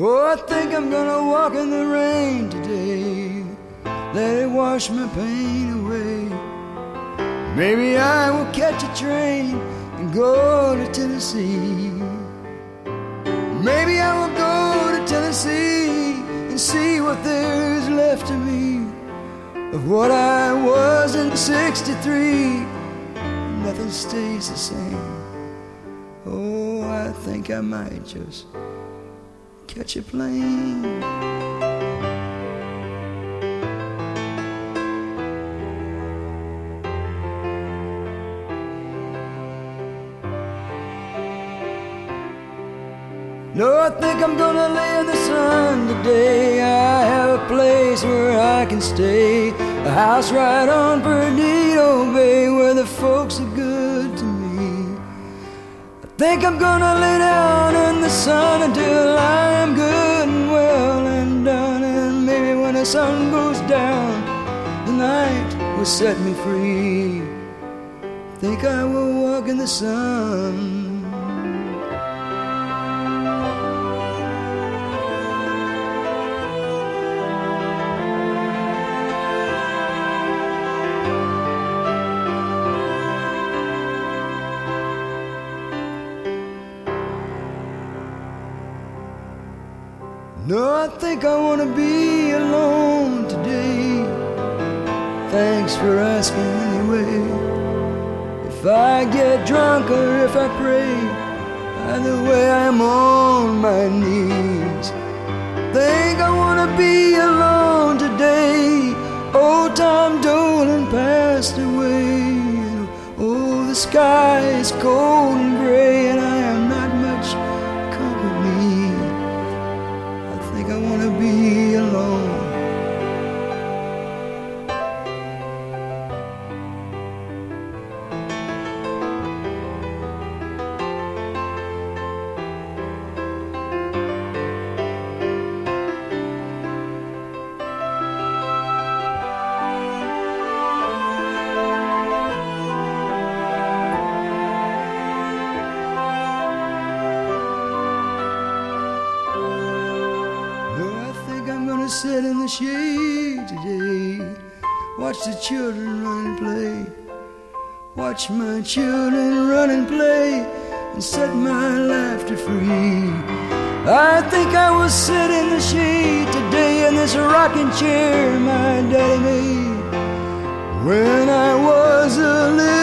Oh, I think I'm gonna walk in the rain today. Let it wash my pain away. Maybe I will catch a train and go to Tennessee. Maybe I will go to Tennessee and see what there's left of me of what I was in 63. Nothing stays the same. Oh, I think I might just catch a plane. No, I think I'm gonna lay in the sun today. I have a place where I can stay. A house right on Perdido Bay where the folks are good to me. Think I'm gonna lay down in the sun until I am good and well and done. And maybe when the sun goes down, the night will set me free. Think I will walk in the sun. No, I think I want to be alone today. Thanks for asking anyway. If I get drunk or if I pray, either way I'm on my knees. Think I want to be alone today. Old Tom Dolan passed away. Oh, the sky is cold To be alone. Sit in the shade today. Watch the children run and play. Watch my children run and play and set my laughter free. I think I will sit in the shade today in this rocking chair my daddy made when I was a little